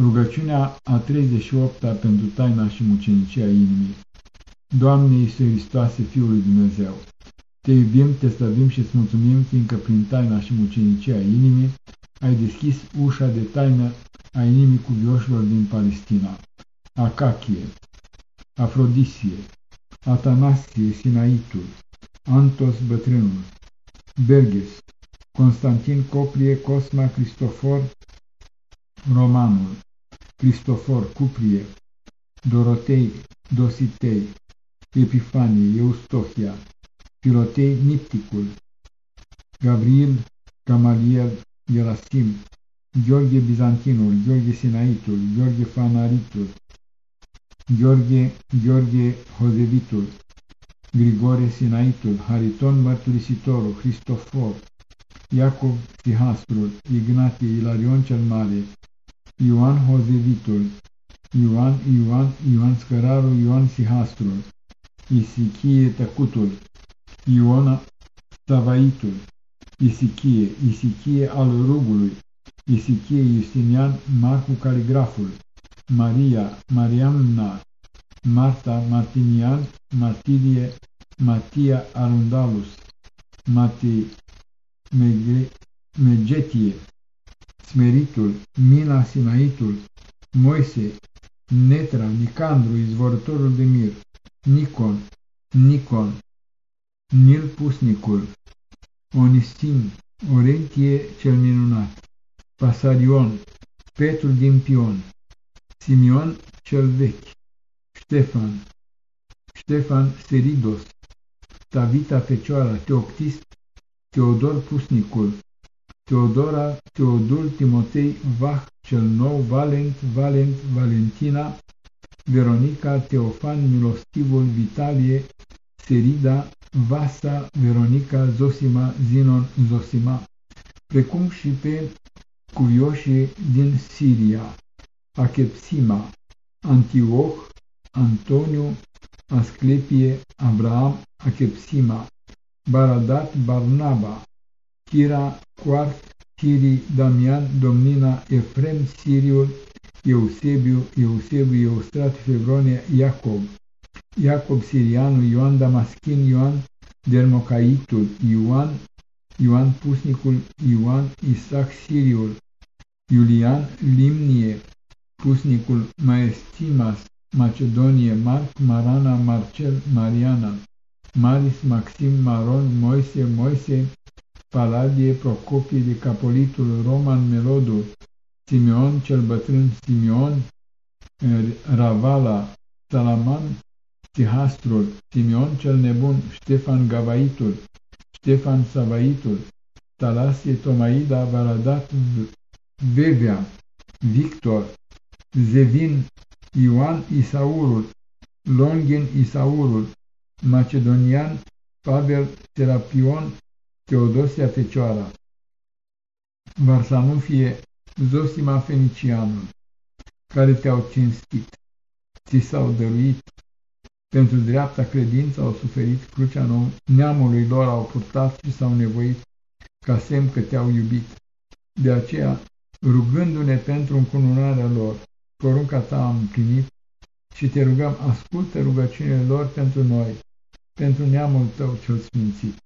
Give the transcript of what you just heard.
Rugăciunea a 38-a pentru taina și mucenicia inimii. Doamne Iisuse Hristoase, Fiul lui Dumnezeu, Te iubim, Te slăvim și îți mulțumim, fiindcă prin taina și mucenicia inimii ai deschis ușa de taină a inimii cuvioșilor din Palestina. Acachie, Afrodisie, Atanasie, Sinaitul, Antos Bătrânul, Berges, Constantin Coplie, Cosma, Cristofor, Romanul, Cristofor, Cuprie, Dorotei, Dositei, Epifanie, Eustochia, Filotei, Nipticul, Gabriel, Gamaliel, Gerasim, Gheorghe Bizantinul, Gheorghe Sinaitul, Gheorghe Fanaritul, Gheorghe, Gheorghe Hozevitul, Grigore Sinaitul, Hariton Mărturisitorul, Cristofor, Iacov Sihastrul, Ignatie, Ilarion cel Mare, Ioan Hozevitul, Ioan, Ioan, Ioan Scărarul, Ioan Sihastrul, Isichie Tăcutul, Iona Savaitul, Isichie, Isichie al Rugului, Isichie Justinian Marcu Caligraful, Maria, Mariamna, Marta, Martinian, Martirie, Matia Arundalus, Mati, Megetie, Smeritul, Mina Sinaitul, Moise, Netra, Nicandru, izvorătorul de mir, Nicon, Nicon, Nil Pusnicul, Onisim, Orentie cel minunat, Pasarion, Petrul din Pion, Simion cel vechi, Ștefan, Ștefan Seridos, Tavita Fecioara, Teoctist, Teodor Pusnicul, Teodora, Teodul, Timotei, Vah, cel nou, Valent, Valent, Valentina, Veronica, Teofan, Milostivul, Vitalie, Serida, Vasa, Veronica, Zosima, Zinon, Zosima, precum și pe cuvioșii din Siria, Achepsima, Antioch, Antoniu, Asclepie, Abraham, Achepsima, Baradat, Barnaba, Chira, Quart, Chiri, Damian, Domnina, Efrem, Siriul, Eusebiu, Eusebiu, Eustrat, Fevronia, Iacob, Iacob Sirianu, Ioan Damaschin, Ioan Dermocaitul, Ioan, Ioan Pusnicul, Ioan Isaac Siriul, Iulian Limnie, Pusnicul Maestimas, Macedonie, Marc, Marana, Marcel, Mariana, Maris, Maxim, Maron, Moise, Moise, Paladie, Procopie de Capolitul, Roman, Melodul, Simeon cel bătrân, Simeon, Ravala, Salaman, Tihastrul, Simeon cel nebun, Ștefan Gavaitul, Ștefan Savaitul, Talasie Tomaida, Varadat, Vevea, Victor, Zevin, Ioan Isaurul, Longin Isaurul, Macedonian, Pavel Serapion, Teodosia Fecioara, Varsanufie, Zosima Fenicianul, care te-au cinstit, ți s-au dăruit, pentru dreapta credință au suferit crucea neamului lor au purtat și s-au nevoit, ca semn că te-au iubit. De aceea, rugându-ne pentru încununarea lor, porunca ta am împlinit și te rugăm, ascultă rugăciunile lor pentru noi, pentru neamul tău cel sfințit.